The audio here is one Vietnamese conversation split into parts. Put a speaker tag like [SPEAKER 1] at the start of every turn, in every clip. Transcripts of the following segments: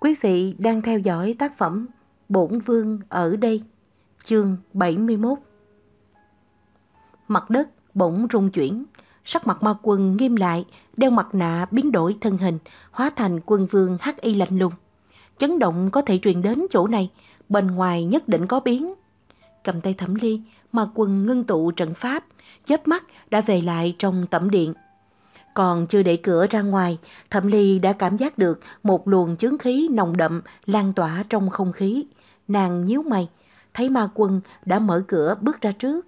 [SPEAKER 1] Quý vị đang theo dõi tác phẩm Bổn Vương ở đây, chương 71. Mặt đất bỗng rung chuyển, sắc mặt ma quân nghiêm lại, đeo mặt nạ biến đổi thân hình, hóa thành quân vương hắc y lạnh lùng. Chấn động có thể truyền đến chỗ này, bên ngoài nhất định có biến. Cầm tay thẩm ly, ma quân ngưng tụ trận pháp, chớp mắt đã về lại trong tẩm điện. Còn chưa để cửa ra ngoài, Thẩm Ly đã cảm giác được một luồng chướng khí nồng đậm lan tỏa trong không khí. Nàng nhíu mày, thấy ma quân đã mở cửa bước ra trước.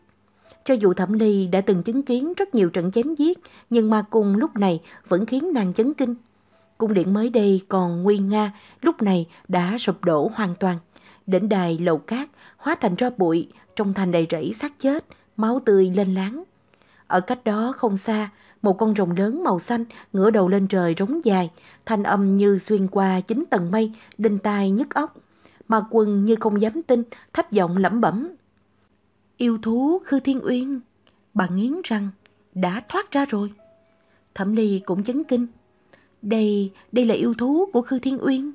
[SPEAKER 1] Cho dù Thẩm Ly đã từng chứng kiến rất nhiều trận chém giết, nhưng ma cung lúc này vẫn khiến nàng chấn kinh. Cung điện mới đây còn nguy nga, lúc này đã sụp đổ hoàn toàn. Đỉnh đài lầu cát hóa thành tro bụi, trong thành đầy rẫy xác chết, máu tươi lên láng. Ở cách đó không xa, một con rồng lớn màu xanh ngửa đầu lên trời rống dài, thanh âm như xuyên qua chín tầng mây, đinh tai nhức óc. Mà quân như không dám tin, thấp giọng lẩm bẩm. Yêu thú Khư Thiên Uyên, bà nghiến răng, đã thoát ra rồi. Thẩm Ly cũng chấn kinh. Đây, đây là yêu thú của Khư Thiên Uyên.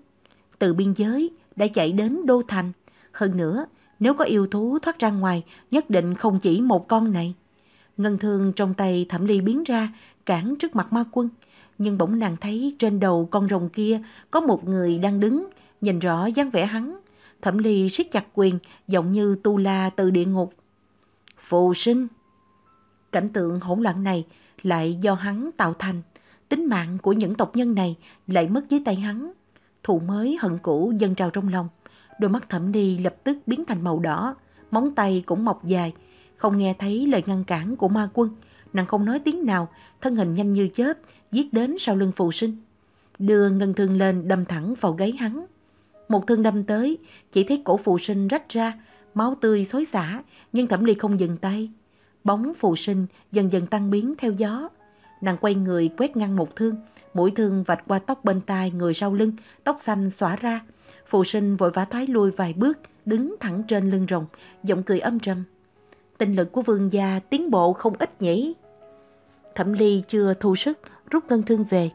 [SPEAKER 1] Từ biên giới đã chạy đến Đô Thành. Hơn nữa, nếu có yêu thú thoát ra ngoài, nhất định không chỉ một con này. Ngân thương trong tay thẩm ly biến ra, cản trước mặt ma quân. Nhưng bỗng nàng thấy trên đầu con rồng kia có một người đang đứng, nhìn rõ dáng vẻ hắn. Thẩm ly siết chặt quyền, giọng như tu la từ địa ngục. Phù sinh! Cảnh tượng hỗn loạn này lại do hắn tạo thành. Tính mạng của những tộc nhân này lại mất dưới tay hắn. Thù mới hận cũ dâng trào trong lòng. Đôi mắt thẩm ly lập tức biến thành màu đỏ, móng tay cũng mọc dài, không nghe thấy lời ngăn cản của ma quân, nàng không nói tiếng nào, thân hình nhanh như chớp, giết đến sau lưng phù sinh. Đưa ngân thương lên đâm thẳng vào gáy hắn. Một thương đâm tới, chỉ thấy cổ phù sinh rách ra, máu tươi xối xả, nhưng thẩm ly không dừng tay. Bóng phù sinh dần dần tăng biến theo gió. Nàng quay người quét ngăn một thương, mũi thương vạch qua tóc bên tai người sau lưng, tóc xanh xõa ra. Phù sinh vội vã thoái lui vài bước, đứng thẳng trên lưng rồng, giọng cười âm trầm tinh lực của vương gia tiến bộ không ít nhỉ. Thẩm ly chưa thu sức, rút ngân thương về.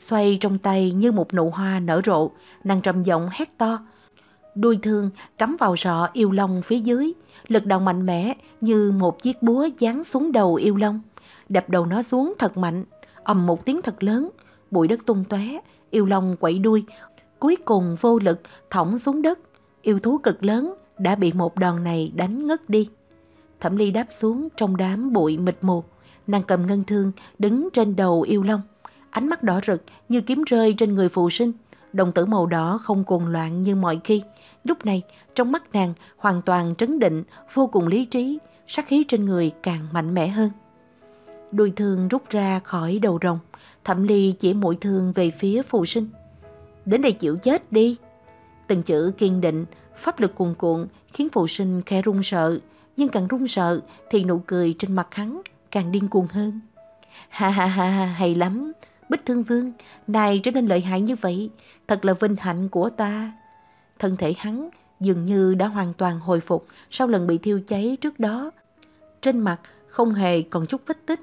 [SPEAKER 1] Xoay trong tay như một nụ hoa nở rộ, nàng trầm giọng hét to. Đuôi thương cắm vào sọ yêu long phía dưới, lực đạo mạnh mẽ như một chiếc búa giáng xuống đầu yêu long. Đập đầu nó xuống thật mạnh, ầm một tiếng thật lớn, bụi đất tung tóe, yêu long quậy đuôi, cuối cùng vô lực thõng xuống đất. Yêu thú cực lớn đã bị một đòn này đánh ngất đi. Thẩm Ly đáp xuống trong đám bụi mịt mù. Nàng cầm ngân thương, đứng trên đầu yêu long. Ánh mắt đỏ rực như kiếm rơi trên người phụ sinh. Đồng tử màu đỏ không cuồng loạn như mọi khi. Lúc này, trong mắt nàng hoàn toàn trấn định, vô cùng lý trí, sát khí trên người càng mạnh mẽ hơn. Đuôi thương rút ra khỏi đầu rồng, Thẩm Ly chỉ mũi thương về phía phụ sinh. Đến đây chịu chết đi. Từng chữ kiên định, pháp lực cuồn cuộn khiến phụ sinh khẽ run sợ, nhưng càng run sợ thì nụ cười trên mặt hắn càng điên cuồng hơn. Ha ha ha, hay lắm, Bích Thương Vương, này trở nên lợi hại như vậy, thật là vinh hạnh của ta. Thân thể hắn dường như đã hoàn toàn hồi phục sau lần bị thiêu cháy trước đó. Trên mặt không hề còn chút vết tích.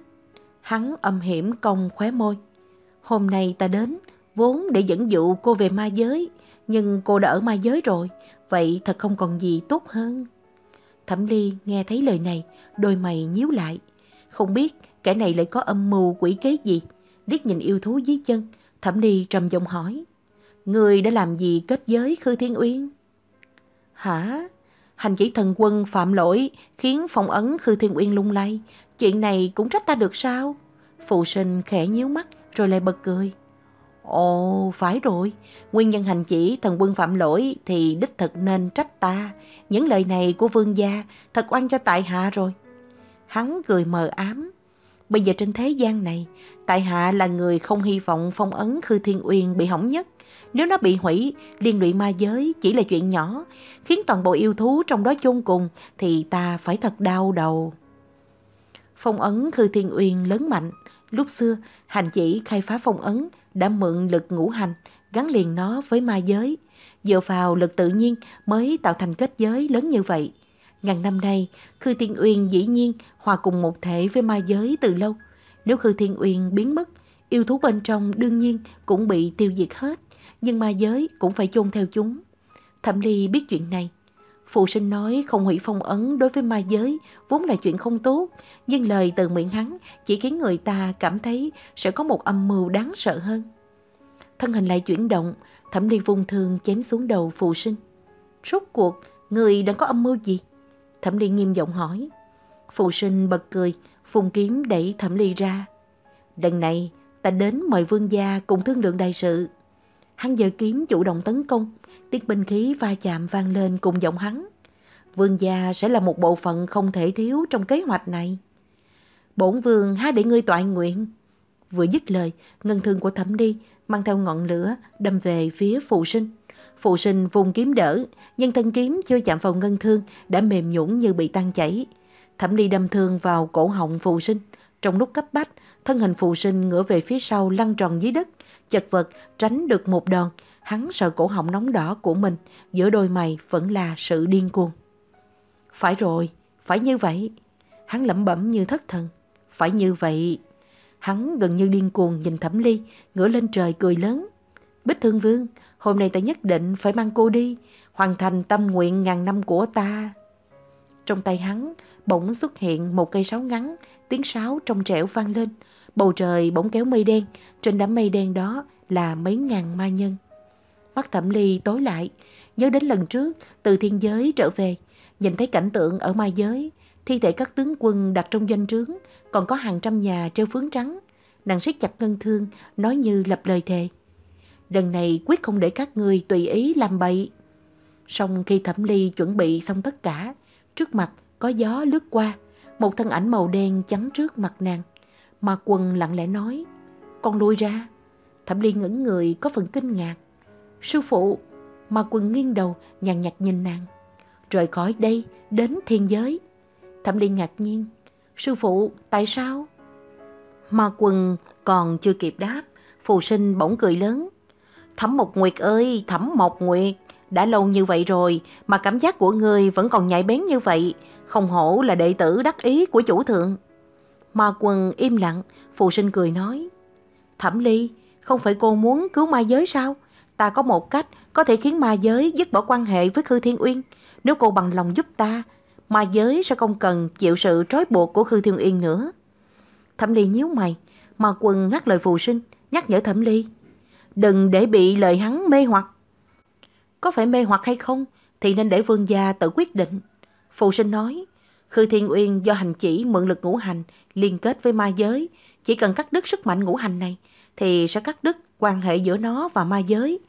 [SPEAKER 1] Hắn âm hiểm cong khóe môi. Hôm nay ta đến, vốn để dẫn dụ cô về ma giới, nhưng cô đã ở ma giới rồi, vậy thật không còn gì tốt hơn. Thẩm Ly nghe thấy lời này, đôi mày nhíu lại. Không biết kẻ này lại có âm mưu quỷ kế gì. Liếc nhìn yêu thú dưới chân, Thẩm Ly trầm giọng hỏi. Người đã làm gì kết giới Khư Thiên Uyên? Hả? Hành chỉ thần quân phạm lỗi khiến phong ấn Khư Thiên Uyên lung lay. Chuyện này cũng trách ta được sao? Phụ sinh khẽ nhíu mắt rồi lại bật cười. Ồ, phải rồi, nguyên nhân hành chỉ thần quân phạm lỗi thì đích thực nên trách ta. Những lời này của vương gia thật oan cho tại hạ rồi. Hắn cười mờ ám. Bây giờ trên thế gian này, tại hạ là người không hy vọng phong ấn Khư Thiên Uyên bị hỏng nhất. Nếu nó bị hủy, liên lụy ma giới chỉ là chuyện nhỏ, khiến toàn bộ yêu thú trong đó chôn cùng thì ta phải thật đau đầu. Phong ấn Khư Thiên Uyên lớn mạnh. Lúc xưa, hành chỉ khai phá phong ấn đã mượn lực ngũ hành, gắn liền nó với ma giới. Dựa vào lực tự nhiên mới tạo thành kết giới lớn như vậy. Ngàn năm nay, Khư Thiên Uyên dĩ nhiên hòa cùng một thể với ma giới từ lâu. Nếu Khư Thiên Uyên biến mất, yêu thú bên trong đương nhiên cũng bị tiêu diệt hết. nhưng ma giới cũng phải chôn theo chúng. Thẩm Ly biết chuyện này. Phụ sinh nói không hủy phong ấn đối với ma giới vốn là chuyện không tốt, nhưng lời từ miệng hắn chỉ khiến người ta cảm thấy sẽ có một âm mưu đáng sợ hơn. Thân hình lại chuyển động, Thẩm Ly vung thương chém xuống đầu phụ sinh. Rốt cuộc, người đang có âm mưu gì? Thẩm Ly nghiêm giọng hỏi. Phụ sinh bật cười, phùng kiếm đẩy Thẩm Ly ra. Lần này, ta đến mời vương gia cùng thương lượng đại sự. Hắn giơ kiếm chủ động tấn công, tiếng binh khí va chạm vang lên cùng giọng hắn. Vương gia sẽ là một bộ phận không thể thiếu trong kế hoạch này. Bổn vương há để ngươi toại nguyện. Vừa dứt lời, ngân thương của thẩm đi mang theo ngọn lửa đâm về phía phụ sinh. Phụ sinh vùng kiếm đỡ, nhưng thân kiếm chưa chạm vào ngân thương đã mềm nhũn như bị tan chảy. Thẩm ly đâm thương vào cổ họng phụ sinh. Trong lúc cấp bách, thân hình phụ sinh ngửa về phía sau lăn tròn dưới đất, chật vật tránh được một đòn. Hắn sợ cổ họng nóng đỏ của mình, giữa đôi mày vẫn là sự điên cuồng. Phải rồi, phải như vậy. Hắn lẩm bẩm như thất thần. Phải như vậy. Hắn gần như điên cuồng nhìn Thẩm Ly, ngửa lên trời cười lớn. Bích Thương Vương, hôm nay ta nhất định phải mang cô đi, hoàn thành tâm nguyện ngàn năm của ta. Trong tay hắn bỗng xuất hiện một cây sáo ngắn, tiếng sáo trong trẻo vang lên. Bầu trời bỗng kéo mây đen, trên đám mây đen đó là mấy ngàn ma nhân. Mắt Thẩm Ly tối lại, nhớ đến lần trước từ thiên giới trở về, nhìn thấy cảnh tượng ở mai giới, thi thể các tướng quân đặt trong doanh trướng, còn có hàng trăm nhà treo phướng trắng. Nàng siết chặt ngân thương, nói như lập lời thề. Lần này quyết không để các người tùy ý làm bậy. Xong khi thẩm ly chuẩn bị xong tất cả, trước mặt có gió lướt qua, một thân ảnh màu đen chắn trước mặt nàng. Mà quần lặng lẽ nói, con lui ra. Thẩm ly ngẩn người có phần kinh ngạc. Sư phụ, mà quần nghiêng đầu nhàn nhạt nhìn nàng. Rời khỏi đây, đến thiên giới. Thẩm ly ngạc nhiên, Sư phụ, tại sao? Ma Quần còn chưa kịp đáp, phù sinh bỗng cười lớn. Thẩm Mộc Nguyệt ơi, Thẩm Mộc Nguyệt, đã lâu như vậy rồi mà cảm giác của người vẫn còn nhạy bén như vậy, không hổ là đệ tử đắc ý của chủ thượng. Ma Quần im lặng, phù sinh cười nói. Thẩm Ly, không phải cô muốn cứu ma giới sao? Ta có một cách có thể khiến ma giới dứt bỏ quan hệ với Khư Thiên Uyên. Nếu cô bằng lòng giúp ta, ma giới sẽ không cần chịu sự trói buộc của Khư Thiên Uyên nữa. Thẩm Ly nhíu mày, mà quần ngắt lời phù sinh, nhắc nhở Thẩm Ly. Đừng để bị lời hắn mê hoặc. Có phải mê hoặc hay không thì nên để vương gia tự quyết định. Phù sinh nói, Khư Thiên Uyên do hành chỉ mượn lực ngũ hành liên kết với ma giới, chỉ cần cắt đứt sức mạnh ngũ hành này thì sẽ cắt đứt quan hệ giữa nó và ma giới.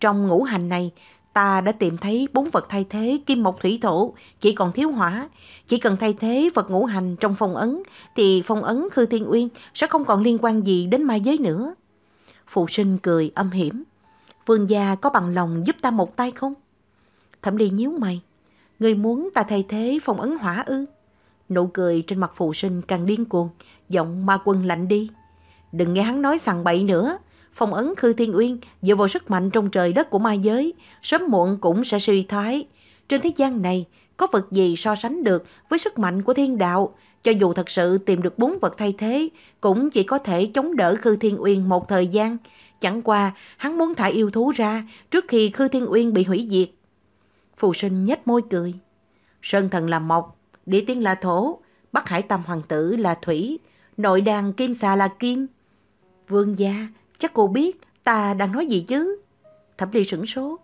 [SPEAKER 1] Trong ngũ hành này ta đã tìm thấy bốn vật thay thế kim mộc thủy thổ, chỉ còn thiếu hỏa. Chỉ cần thay thế vật ngũ hành trong phong ấn, thì phong ấn Khư Thiên Uyên sẽ không còn liên quan gì đến ma giới nữa. Phụ sinh cười âm hiểm. Vương gia có bằng lòng giúp ta một tay không? Thẩm Ly nhíu mày. Người muốn ta thay thế phong ấn hỏa ư? Nụ cười trên mặt phụ sinh càng điên cuồng, giọng ma quân lạnh đi. Đừng nghe hắn nói sằng bậy nữa, phong ấn Khư Thiên Uyên dựa vào sức mạnh trong trời đất của ma giới, sớm muộn cũng sẽ suy thoái. Trên thế gian này, có vật gì so sánh được với sức mạnh của thiên đạo, cho dù thật sự tìm được bốn vật thay thế, cũng chỉ có thể chống đỡ Khư Thiên Uyên một thời gian. Chẳng qua, hắn muốn thả yêu thú ra trước khi Khư Thiên Uyên bị hủy diệt. Phù sinh nhếch môi cười. Sơn thần là mộc, địa tiên là thổ, Bắc Hải Tam Hoàng tử là thủy, nội đàn kim xà là kim. Vương gia, Chắc cô biết ta đang nói gì chứ? Thẩm Ly sửng sốt.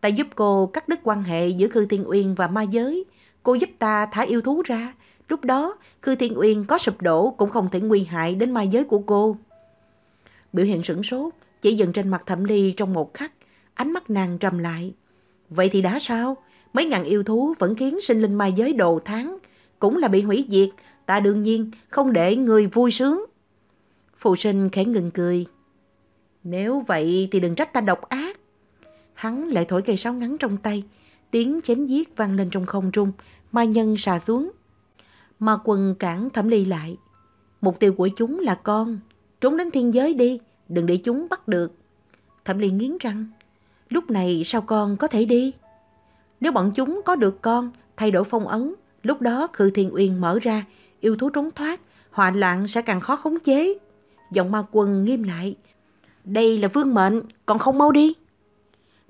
[SPEAKER 1] Ta giúp cô cắt đứt quan hệ giữa Khư Thiên Uyên và ma giới. Cô giúp ta thả yêu thú ra. Lúc đó, Khư Thiên Uyên có sụp đổ cũng không thể nguy hại đến ma giới của cô. Biểu hiện sửng sốt, chỉ dừng trên mặt Thẩm Ly trong một khắc, ánh mắt nàng trầm lại. Vậy thì đã sao? Mấy ngàn yêu thú vẫn khiến sinh linh ma giới đồ tháng, cũng là bị hủy diệt, ta đương nhiên không để người vui sướng. Phụ sinh khẽ ngừng cười. Nếu vậy thì đừng trách ta độc ác. Hắn lại thổi cây sáo ngắn trong tay, tiếng chém giết vang lên trong không trung, ma nhân xà xuống. Ma quần cản thẩm ly lại. Mục tiêu của chúng là con, trốn đến thiên giới đi, đừng để chúng bắt được. Thẩm ly nghiến răng, lúc này sao con có thể đi? Nếu bọn chúng có được con, thay đổi phong ấn, lúc đó khư thiên uyên mở ra, yêu thú trốn thoát, họa loạn sẽ càng khó khống chế. Giọng ma quân nghiêm lại, đây là vương mệnh, còn không mau đi.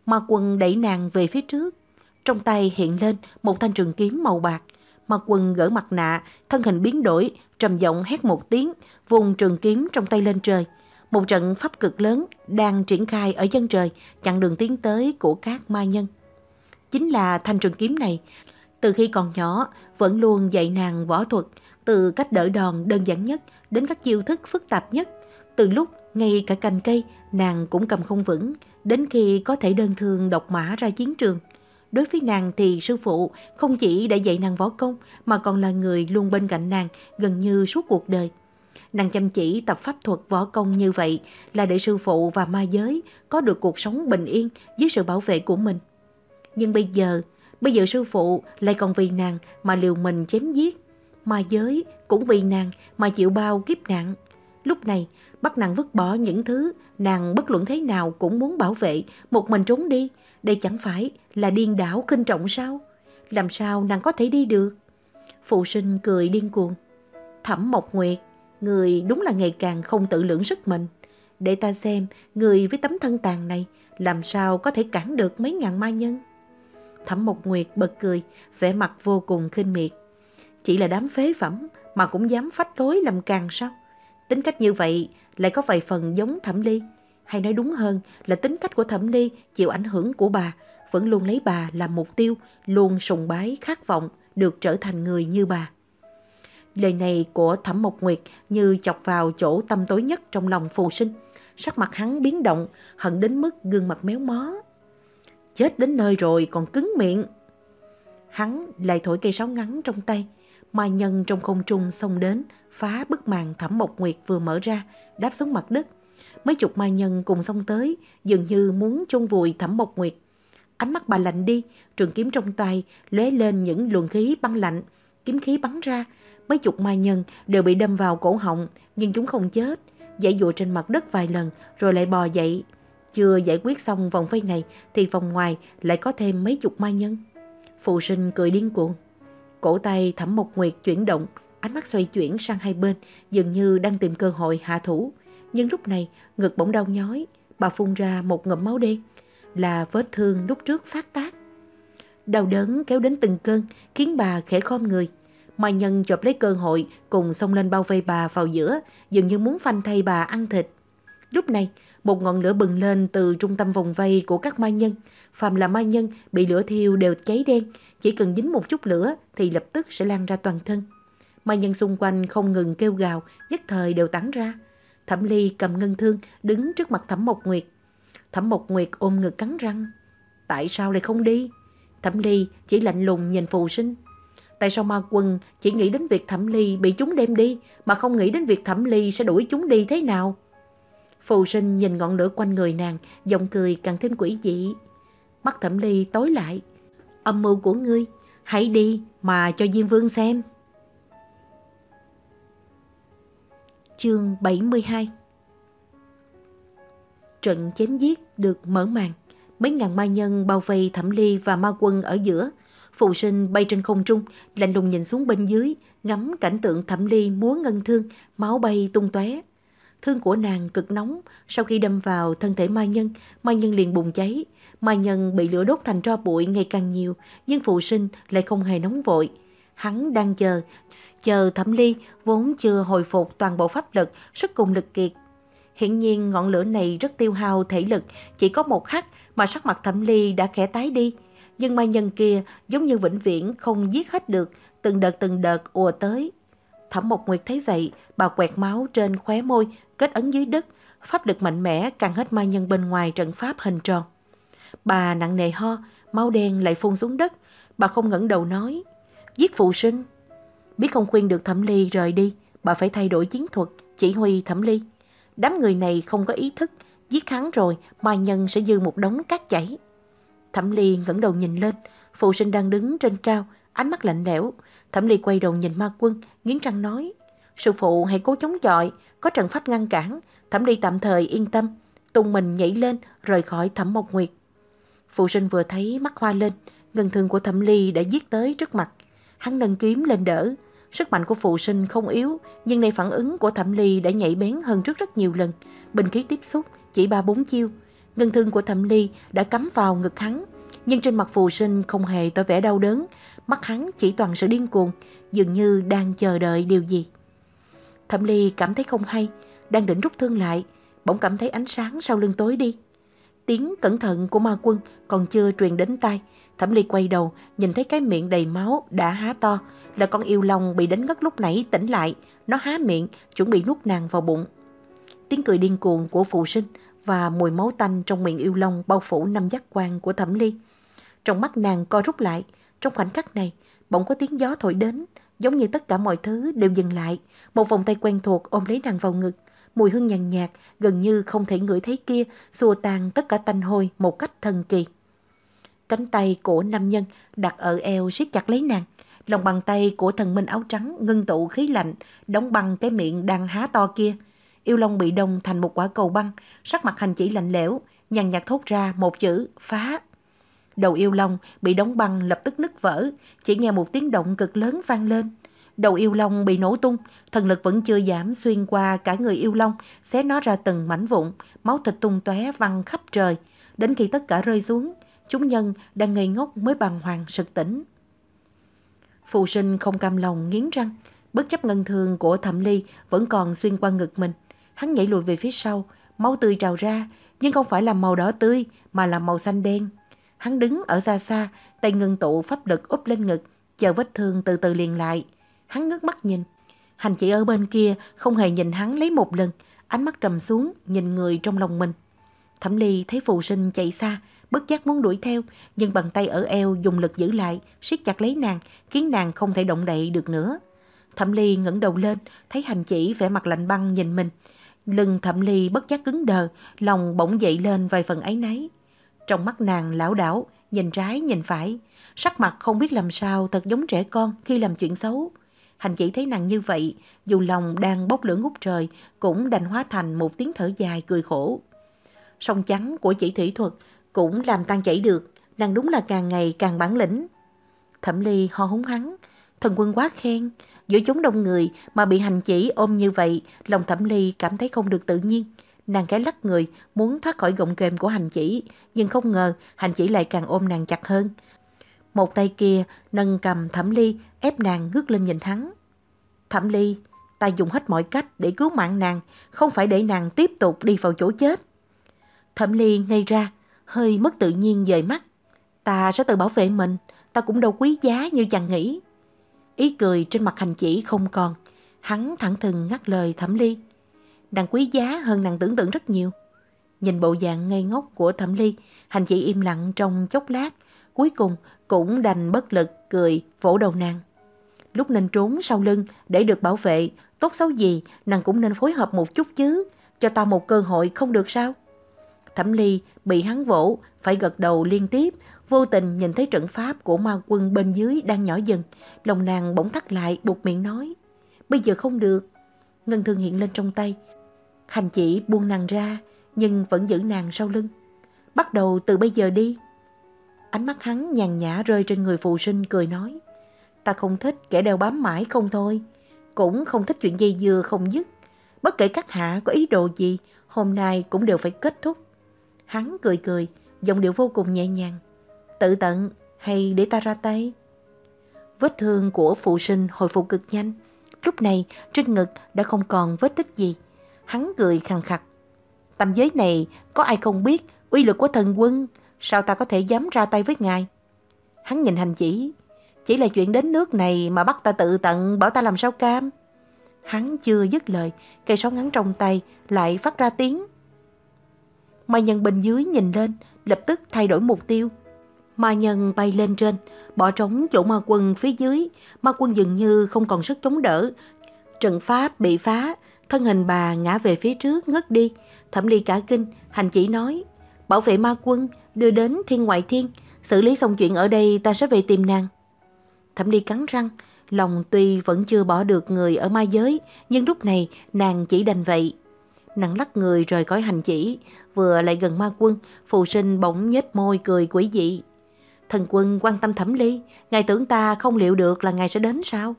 [SPEAKER 1] Ma quân đẩy nàng về phía trước. Trong tay hiện lên một thanh trường kiếm màu bạc. Ma quân gỡ mặt nạ, thân hình biến đổi, trầm giọng hét một tiếng, vùng trường kiếm trong tay lên trời. Một trận pháp cực lớn đang triển khai ở chân trời, chặn đường tiến tới của các ma nhân. Chính là thanh trường kiếm này, từ khi còn nhỏ vẫn luôn dạy nàng võ thuật, từ cách đỡ đòn đơn giản nhất đến các chiêu thức phức tạp nhất. Từ lúc ngay cả cành cây nàng cũng cầm không vững, đến khi có thể đơn thương độc mã ra chiến trường. Đối với nàng thì sư phụ không chỉ đã dạy nàng võ công mà còn là người luôn bên cạnh nàng gần như suốt cuộc đời. Nàng chăm chỉ tập pháp thuật võ công như vậy là để sư phụ và ma giới có được cuộc sống bình yên dưới sự bảo vệ của mình. Nhưng bây giờ, bây giờ sư phụ lại còn vì nàng mà liều mình chém giết. Ma giới cũng vì nàng mà chịu bao kiếp nạn. Lúc này, bắt nàng vứt bỏ những thứ nàng bất luận thế nào cũng muốn bảo vệ, một mình trốn đi. Đây chẳng phải là điên đảo kinh trọng sao? Làm sao nàng có thể đi được? Phụ sinh cười điên cuồng. Thẩm Mộc Nguyệt, người đúng là ngày càng không tự lượng sức mình. Để ta xem, người với tấm thân tàn này làm sao có thể cản được mấy ngàn ma nhân. Thẩm Mộc Nguyệt bật cười, vẻ mặt vô cùng khinh miệt. Chỉ là đám phế phẩm mà cũng dám phách lối làm càng sao? Tính cách như vậy lại có vài phần giống Thẩm Ly. Hay nói đúng hơn là tính cách của Thẩm Ly chịu ảnh hưởng của bà, vẫn luôn lấy bà làm mục tiêu, luôn sùng bái khát vọng được trở thành người như bà. Lời này của Thẩm Mộc Nguyệt như chọc vào chỗ tâm tối nhất trong lòng phù sinh. Sắc mặt hắn biến động, hận đến mức gương mặt méo mó. Chết đến nơi rồi còn cứng miệng. Hắn lại thổi cây sáo ngắn trong tay. Mai nhân trong không trung xông đến, phá bức màn Thẩm Mộc Nguyệt vừa mở ra, đáp xuống mặt đất. Mấy chục mai nhân cùng xông tới, dường như muốn chôn vùi Thẩm Mộc Nguyệt. Ánh mắt bà lạnh đi, trường kiếm trong tay lóe lên những luồng khí băng lạnh. Kiếm khí bắn ra, mấy chục mai nhân đều bị đâm vào cổ họng, nhưng chúng không chết. Dãy dụa trên mặt đất vài lần rồi lại bò dậy. Chưa giải quyết xong vòng vây này thì vòng ngoài lại có thêm mấy chục mai nhân. Phụ sinh cười điên cuồng. Cổ tay thẩm mộc nguyệt chuyển động, ánh mắt xoay chuyển sang hai bên, dường như đang tìm cơ hội hạ thủ. Nhưng lúc này, ngực bỗng đau nhói, bà phun ra một ngụm máu đen, là vết thương lúc trước phát tác. Đau đớn kéo đến từng cơn, khiến bà khẽ khom người. Mai Nhân chộp lấy cơ hội cùng xông lên bao vây bà vào giữa, dường như muốn phanh thay bà ăn thịt. Lúc này, một ngọn lửa bừng lên từ trung tâm vòng vây của các mai nhân. Phàm là mai nhân bị lửa thiêu đều cháy đen, chỉ cần dính một chút lửa thì lập tức sẽ lan ra toàn thân. Mai nhân xung quanh không ngừng kêu gào, nhất thời đều tán ra. Thẩm Ly cầm ngân thương đứng trước mặt Thẩm Mộc Nguyệt. Thẩm Mộc Nguyệt ôm ngực cắn răng. Tại sao lại không đi? Thẩm Ly chỉ lạnh lùng nhìn phù sinh. Tại sao ma quân chỉ nghĩ đến việc Thẩm Ly bị chúng đem đi mà không nghĩ đến việc Thẩm Ly sẽ đuổi chúng đi thế nào? Phù sinh nhìn ngọn lửa quanh người nàng, giọng cười càng thêm quỷ dị. Mắt Thẩm Ly tối lại. Âm mưu của ngươi, hãy đi mà cho Diêm Vương xem. Chương 72 Trận chém giết được mở màn. Mấy ngàn ma nhân bao vây Thẩm Ly và ma quân ở giữa. Phụ sinh bay trên không trung, lạnh lùng nhìn xuống bên dưới, ngắm cảnh tượng Thẩm Ly múa ngân thương, máu bay tung tóe. Thương của nàng cực nóng, sau khi đâm vào thân thể ma Nhân, ma Nhân liền bùng cháy. ma Nhân bị lửa đốt thành tro bụi ngày càng nhiều, nhưng phụ sinh lại không hề nóng vội. Hắn đang chờ, chờ Thẩm Ly vốn chưa hồi phục toàn bộ pháp lực, sức cùng lực kiệt. hiển nhiên ngọn lửa này rất tiêu hao thể lực, chỉ có một khắc mà sắc mặt Thẩm Ly đã khẽ tái đi. Nhưng Mai Nhân kia giống như vĩnh viễn không giết hết được, từng đợt từng đợt ùa tới. Thẩm Mộc Nguyệt thấy vậy, bà quẹt máu trên khóe môi, kết ấn dưới đất, pháp lực mạnh mẽ càng hết Mai Nhân bên ngoài trận pháp hình tròn. Bà nặng nề ho, máu đen lại phun xuống đất, bà không ngẩng đầu nói, giết phụ sinh. Biết không khuyên được Thẩm Ly rời đi, bà phải thay đổi chiến thuật, chỉ huy Thẩm Ly. Đám người này không có ý thức, giết hắn rồi, Mai Nhân sẽ dư một đống cát chảy. Thẩm Ly ngẩng đầu nhìn lên, phụ sinh đang đứng trên cao, ánh mắt lạnh lẽo. Thẩm Ly quay đầu nhìn ma quân, nghiến răng nói, sư phụ hãy cố chống chọi, có trận pháp ngăn cản, Thẩm Ly tạm thời yên tâm, tung mình nhảy lên, rời khỏi Thẩm Mộc Nguyệt. Phụ sinh vừa thấy mắt hoa lên, ngân thương của Thẩm Ly đã giết tới trước mặt. Hắn nâng kiếm lên đỡ, sức mạnh của phụ sinh không yếu, nhưng nay phản ứng của Thẩm Ly đã nhảy bén hơn trước rất nhiều lần. Bình khí tiếp xúc, chỉ ba bốn chiêu. Ngân thương của Thẩm Ly đã cắm vào ngực hắn, nhưng trên mặt phù sinh không hề tỏ vẻ đau đớn, mắt hắn chỉ toàn sự điên cuồng, dường như đang chờ đợi điều gì. Thẩm Ly cảm thấy không hay, đang định rút thương lại, bỗng cảm thấy ánh sáng sau lưng tối đi. Tiếng cẩn thận của ma quân còn chưa truyền đến tai, Thẩm Ly quay đầu, nhìn thấy cái miệng đầy máu đã há to, là con yêu long bị đánh ngất lúc nãy tỉnh lại, nó há miệng, chuẩn bị nuốt nàng vào bụng. Tiếng cười điên cuồng của phụ sinh và mùi máu tanh trong miệng yêu long bao phủ năm giác quan của Thẩm Ly. Trong mắt nàng co rút lại, trong khoảnh khắc này, bỗng có tiếng gió thổi đến, giống như tất cả mọi thứ đều dừng lại. Một vòng tay quen thuộc ôm lấy nàng vào ngực, mùi hương nhàn nhạt, gần như không thể ngửi thấy kia, xua tan tất cả tanh hôi một cách thần kỳ. Cánh tay của nam nhân đặt ở eo siết chặt lấy nàng, lòng bàn tay của thần minh áo trắng ngưng tụ khí lạnh, đóng băng cái miệng đang há to kia. Yêu Long bị đông thành một quả cầu băng, sắc mặt hành chỉ lạnh lẽo, nhàn nhạt thốt ra một chữ phá. Đầu yêu long bị đóng băng lập tức nứt vỡ, chỉ nghe một tiếng động cực lớn vang lên. Đầu yêu long bị nổ tung, thần lực vẫn chưa giảm xuyên qua cả người yêu long, xé nó ra từng mảnh vụn, máu thịt tung tóe văng khắp trời. Đến khi tất cả rơi xuống, chúng nhân đang ngây ngốc mới bằng hoàng sực tỉnh. Phù sinh không cam lòng nghiến răng, bất chấp ngân thường của thẩm ly vẫn còn xuyên qua ngực mình. Hắn nhảy lùi về phía sau, máu tươi trào ra, nhưng không phải là màu đỏ tươi mà là màu xanh đen. Hắn đứng ở xa xa, tay ngưng tụ pháp lực úp lên ngực, chờ vết thương từ từ liền lại. Hắn ngước mắt nhìn. Hành chỉ ở bên kia không hề nhìn hắn lấy một lần, ánh mắt trầm xuống, nhìn người trong lòng mình. Thẩm ly thấy phù sinh chạy xa, bất giác muốn đuổi theo, nhưng bàn tay ở eo dùng lực giữ lại, siết chặt lấy nàng, khiến nàng không thể động đậy được nữa. Thẩm ly ngẩng đầu lên, thấy hành chỉ vẻ mặt lạnh băng nhìn mình. Lưng thẩm ly bất giác cứng đờ, lòng bỗng dậy lên vài phần ấy nấy. Trong mắt nàng lão đảo, nhìn trái nhìn phải, sắc mặt không biết làm sao thật giống trẻ con khi làm chuyện xấu. Hành chỉ thấy nàng như vậy, dù lòng đang bốc lửa ngút trời, cũng đành hóa thành một tiếng thở dài cười khổ. Song trắng của chỉ thủy thuật cũng làm tan chảy được, nàng đúng là càng ngày càng bản lĩnh. Thẩm ly ho húng hắn, thần quân quá khen, giữa chúng đông người mà bị hành chỉ ôm như vậy, lòng thẩm ly cảm thấy không được tự nhiên. Nàng cái lắc người, muốn thoát khỏi gọng kềm của hành chỉ, nhưng không ngờ hành chỉ lại càng ôm nàng chặt hơn. Một tay kia nâng cầm thẩm ly, ép nàng ngước lên nhìn hắn. Thẩm ly, ta dùng hết mọi cách để cứu mạng nàng, không phải để nàng tiếp tục đi vào chỗ chết. Thẩm ly ngây ra, hơi mất tự nhiên dời mắt. Ta sẽ tự bảo vệ mình, ta cũng đâu quý giá như chàng nghĩ. Ý cười trên mặt hành chỉ không còn, hắn thẳng thừng ngắt lời thẩm ly. Nàng quý giá hơn nàng tưởng tượng rất nhiều. Nhìn bộ dạng ngây ngốc của thẩm ly, hành chỉ im lặng trong chốc lát, cuối cùng cũng đành bất lực cười vỗ đầu nàng. Lúc nên trốn sau lưng để được bảo vệ, tốt xấu gì nàng cũng nên phối hợp một chút chứ, cho ta một cơ hội không được sao? Thẩm Ly bị hắn vỗ, phải gật đầu liên tiếp, vô tình nhìn thấy trận pháp của ma quân bên dưới đang nhỏ dần. Lòng nàng bỗng thắt lại, buộc miệng nói. Bây giờ không được. Ngân thương hiện lên trong tay. Hành chỉ buông nàng ra, nhưng vẫn giữ nàng sau lưng. Bắt đầu từ bây giờ đi. Ánh mắt hắn nhàn nhã rơi trên người phụ sinh cười nói. Ta không thích kẻ đeo bám mãi không thôi. Cũng không thích chuyện dây dưa không dứt. Bất kể các hạ có ý đồ gì, hôm nay cũng đều phải kết thúc. Hắn cười cười, giọng điệu vô cùng nhẹ nhàng. Tự tận hay để ta ra tay? Vết thương của phụ sinh hồi phục cực nhanh. Lúc này trên ngực đã không còn vết tích gì. Hắn cười khằng khặc. Tầm giới này có ai không biết uy lực của thần quân, sao ta có thể dám ra tay với ngài? Hắn nhìn hành chỉ, chỉ là chuyện đến nước này mà bắt ta tự tận bảo ta làm sao cam. Hắn chưa dứt lời, cây sáo ngắn trong tay lại phát ra tiếng. Mai nhân bên dưới nhìn lên, lập tức thay đổi mục tiêu. Mai nhân bay lên trên, bỏ trống chỗ ma quân phía dưới. Ma quân dường như không còn sức chống đỡ. Trận pháp bị phá, thân hình bà ngã về phía trước ngất đi. Thẩm ly cả kinh, hành chỉ nói, bảo vệ ma quân, đưa đến thiên ngoại thiên, xử lý xong chuyện ở đây ta sẽ về tìm nàng. Thẩm ly cắn răng, lòng tuy vẫn chưa bỏ được người ở ma giới, nhưng lúc này nàng chỉ đành vậy. Nắng lắc người rời khỏi hành chỉ, vừa lại gần ma quân, phù sinh bỗng nhếch môi cười quỷ dị. Thần quân quan tâm thẩm ly, ngài tưởng ta không liệu được là ngài sẽ đến sao?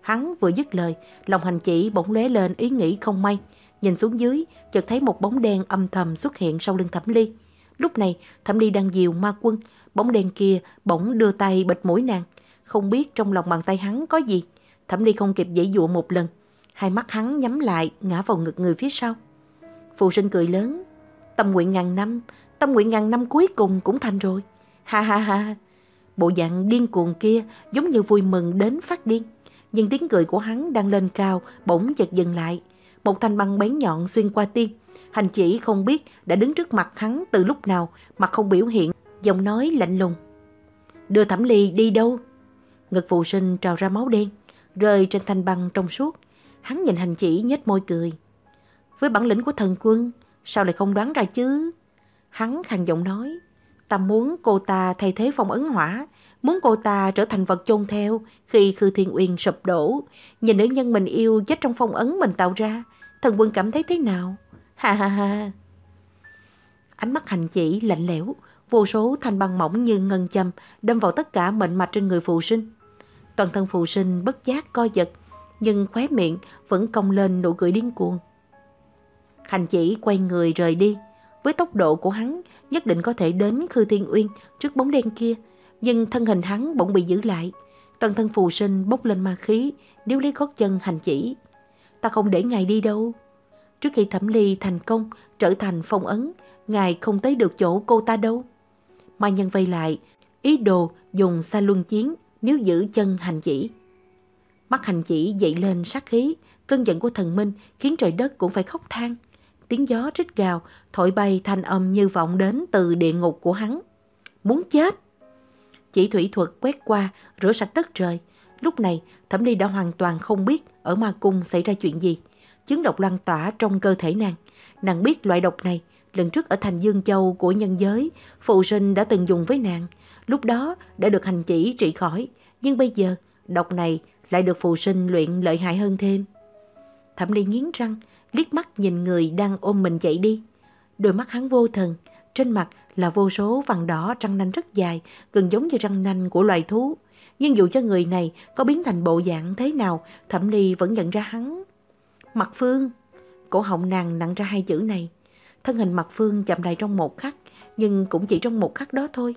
[SPEAKER 1] Hắn vừa dứt lời, lòng hành chỉ bỗng lóe lên ý nghĩ không may. Nhìn xuống dưới, chợt thấy một bóng đen âm thầm xuất hiện sau lưng thẩm ly. Lúc này, Thẩm Ly đang dìu ma quân, bóng đen kia bỗng đưa tay bịt mũi nàng. Không biết trong lòng bàn tay hắn có gì. Thẩm Ly không kịp dãy dụa một lần. Hai mắt hắn nhắm lại, ngã vào ngực người phía sau. Phù sinh cười lớn. Tâm nguyện ngàn năm, tâm nguyện ngàn năm cuối cùng cũng thành rồi. Ha ha ha. Bộ dạng điên cuồng kia giống như vui mừng đến phát điên. Nhưng tiếng cười của hắn đang lên cao, bỗng chợt dừng lại. Một thanh băng bén nhọn xuyên qua tim. Hành chỉ không biết đã đứng trước mặt hắn từ lúc nào, mà không biểu hiện, giọng nói lạnh lùng. Đưa thẩm ly đi đâu? Ngực phù sinh trào ra máu đen, rơi trên thanh băng trong suốt. Hắn nhìn hành chỉ nhếch môi cười. Với bản lĩnh của thần quân, sao lại không đoán ra chứ? Hắn khàn giọng nói, ta muốn cô ta thay thế phong ấn hỏa, muốn cô ta trở thành vật chôn theo khi Khư Thiên Uyên sụp đổ. Nhìn nữ nhân mình yêu chết trong phong ấn mình tạo ra, thần quân cảm thấy thế nào? Ha ha ha. Ánh mắt hành chỉ lạnh lẽo, vô số thanh băng mỏng như ngân châm đâm vào tất cả mệnh mạch trên người phụ sinh. Toàn thân phụ sinh bất giác co giật, nhưng khóe miệng vẫn cong lên nụ cười điên cuồng. Hành chỉ quay người rời đi. Với tốc độ của hắn, nhất định có thể đến Khư Thiên Uyên trước bóng đen kia. Nhưng thân hình hắn bỗng bị giữ lại. Toàn thân phù sinh bốc lên ma khí, nếu lấy gót chân hành chỉ. Ta không để ngài đi đâu. Trước khi thẩm ly thành công, trở thành phong ấn, ngài không tới được chỗ cô ta đâu. Mai nhân vây lại, ý đồ dùng xa luân chiến nếu giữ chân hành chỉ. Mắt hành chỉ dậy lên sát khí, cơn giận của thần minh khiến trời đất cũng phải khóc than. Tiếng gió rít gào, thổi bay thanh âm như vọng đến từ địa ngục của hắn. Muốn chết! Chỉ thủy thuật quét qua, rửa sạch đất trời. Lúc này, Thẩm Ly đã hoàn toàn không biết ở ma cung xảy ra chuyện gì. Chứng độc lan tỏa trong cơ thể nàng. Nàng biết loại độc này, lần trước ở thành Dương Châu của nhân giới, phụ sinh đã từng dùng với nàng. Lúc đó đã được hành chỉ trị khỏi, nhưng bây giờ độc này lại được phù sinh luyện lợi hại hơn thêm. Thẩm Ly nghiến răng, liếc mắt nhìn người đang ôm mình chạy đi. Đôi mắt hắn vô thần, trên mặt là vô số vằn đỏ răng nanh rất dài, gần giống như răng nanh của loài thú. Nhưng dù cho người này có biến thành bộ dạng thế nào, Thẩm Ly vẫn nhận ra hắn. Mặt Phương, cổ họng nàng nặng ra hai chữ này. Thân hình Mặt Phương chậm lại trong một khắc, nhưng cũng chỉ trong một khắc đó thôi.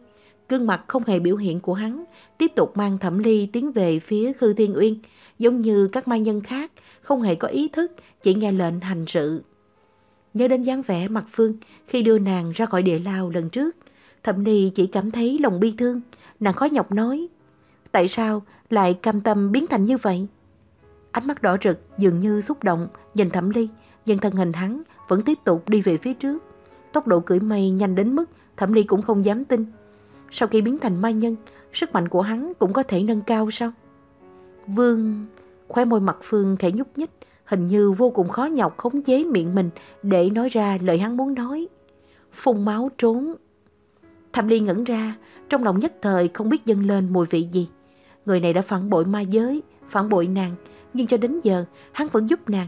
[SPEAKER 1] Gương mặt không hề biểu hiện của hắn, tiếp tục mang Thẩm Ly tiến về phía Khư Thiên Uyên, giống như các ma nhân khác, không hề có ý thức, chỉ nghe lệnh hành sự. Nhớ đến dáng vẻ mặt Phương khi đưa nàng ra khỏi địa lao lần trước, Thẩm Ly chỉ cảm thấy lòng bi thương, nàng khó nhọc nói. Tại sao lại cam tâm biến thành như vậy? Ánh mắt đỏ rực dường như xúc động nhìn Thẩm Ly, nhưng thân hình hắn vẫn tiếp tục đi về phía trước. Tốc độ cưỡi mây nhanh đến mức Thẩm Ly cũng không dám tin. Sau khi biến thành ma nhân, sức mạnh của hắn cũng có thể nâng cao sao? Vương... Khóe môi mặt Phương khẽ nhúc nhích, hình như vô cùng khó nhọc khống chế miệng mình để nói ra lời hắn muốn nói. Phun máu trốn. Thẩm Ly ngẩn ra, trong lòng nhất thời không biết dâng lên mùi vị gì. Người này đã phản bội ma giới, phản bội nàng, nhưng cho đến giờ hắn vẫn giúp nàng.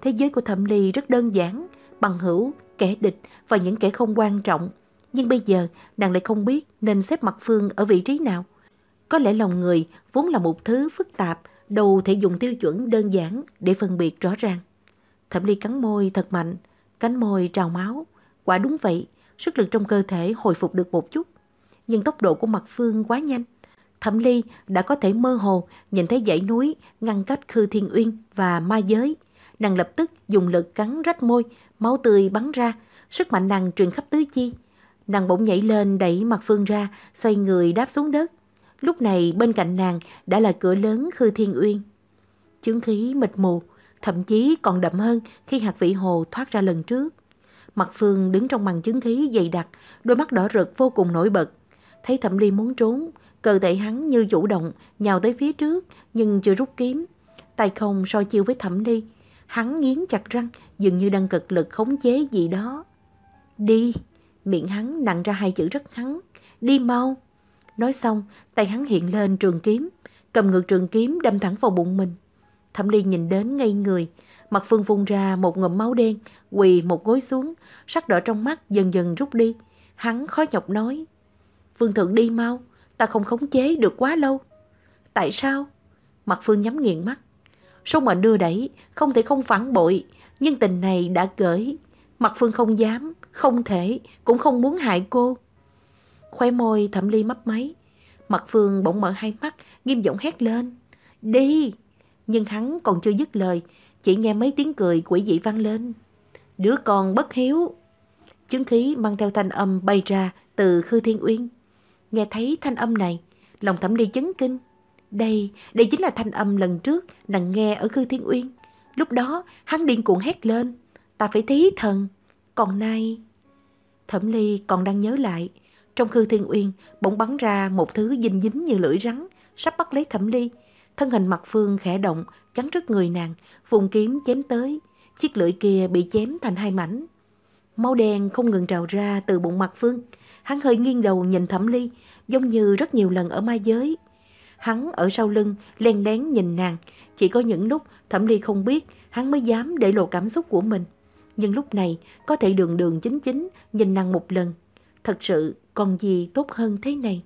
[SPEAKER 1] Thế giới của Thẩm Ly rất đơn giản, bằng hữu, kẻ địch và những kẻ không quan trọng. Nhưng bây giờ nàng lại không biết nên xếp mặt Phương ở vị trí nào. Có lẽ lòng người vốn là một thứ phức tạp, đâu thể dùng tiêu chuẩn đơn giản để phân biệt rõ ràng. Thẩm Ly cắn môi thật mạnh, cánh môi trào máu. Quả đúng vậy, sức lực trong cơ thể hồi phục được một chút. Nhưng tốc độ của mặt Phương quá nhanh. Thẩm Ly đã có thể mơ hồ nhìn thấy dãy núi ngăn cách Khư Thiên Uyên và ma giới. Nàng lập tức dùng lực cắn rách môi, máu tươi bắn ra, sức mạnh nàng truyền khắp tứ chi. Nàng bỗng nhảy lên đẩy mặt Phương ra, xoay người đáp xuống đất. Lúc này bên cạnh nàng đã là cửa lớn Khư Thiên Uyên. Chứng khí mịt mù, thậm chí còn đậm hơn khi hạt vị hồ thoát ra lần trước. Mặt Phương đứng trong màn chứng khí dày đặc, đôi mắt đỏ rực vô cùng nổi bật. Thấy Thẩm Ly muốn trốn, cơ thể hắn như chủ động, nhào tới phía trước, nhưng chưa rút kiếm. Tay không so chiêu với Thẩm Ly. Hắn nghiến chặt răng, dường như đang cực lực khống chế gì đó. Đi! Miệng hắn nặng ra hai chữ rất hắn Đi mau! Nói xong, tay hắn hiện lên trường kiếm, cầm ngược trường kiếm đâm thẳng vào bụng mình. Thẩm Ly nhìn đến ngây người, mặt Phương phun ra một ngụm máu đen, quỳ một gối xuống, sắc đỏ trong mắt dần dần rút đi. Hắn khó nhọc nói, Phương Thượng đi mau, ta không khống chế được quá lâu. Tại sao? Mặt Phương nhắm nghiền mắt. Số mệnh đưa đẩy, không thể không phản bội, nhưng tình này đã cởi. Mặt Phương không dám, không thể, cũng không muốn hại cô. Khóe môi thẩm ly mấp máy. Mặt Phương bỗng mở hai mắt, nghiêm giọng hét lên. Đi! Nhưng hắn còn chưa dứt lời, chỉ nghe mấy tiếng cười quỷ dị vang lên. Đứa con bất hiếu! Chứng khí mang theo thanh âm bay ra từ Khư Thiên Uyên. Nghe thấy thanh âm này, lòng thẩm ly chấn kinh. Đây, đây chính là thanh âm lần trước nàng nghe ở Khư Thiên Uyên. Lúc đó, hắn điên cuồng hét lên. Ta phải thí thần. Còn nay... Thẩm ly còn đang nhớ lại. Trong Khư Thiên Uyên bỗng bắn ra một thứ dinh dính như lưỡi rắn, sắp bắt lấy thẩm ly. Thân hình mặt phương khẽ động, chắn trước người nàng, vùng kiếm chém tới. Chiếc lưỡi kia bị chém thành hai mảnh. Máu đen không ngừng trào ra từ bụng mặt phương. Hắn hơi nghiêng đầu nhìn thẩm ly, giống như rất nhiều lần ở ma giới. Hắn ở sau lưng, len lén nhìn nàng. Chỉ có những lúc thẩm ly không biết, hắn mới dám để lộ cảm xúc của mình. Nhưng lúc này, có thể đường đường chính chính nhìn nàng một lần. Thật sự, còn gì tốt hơn thế này?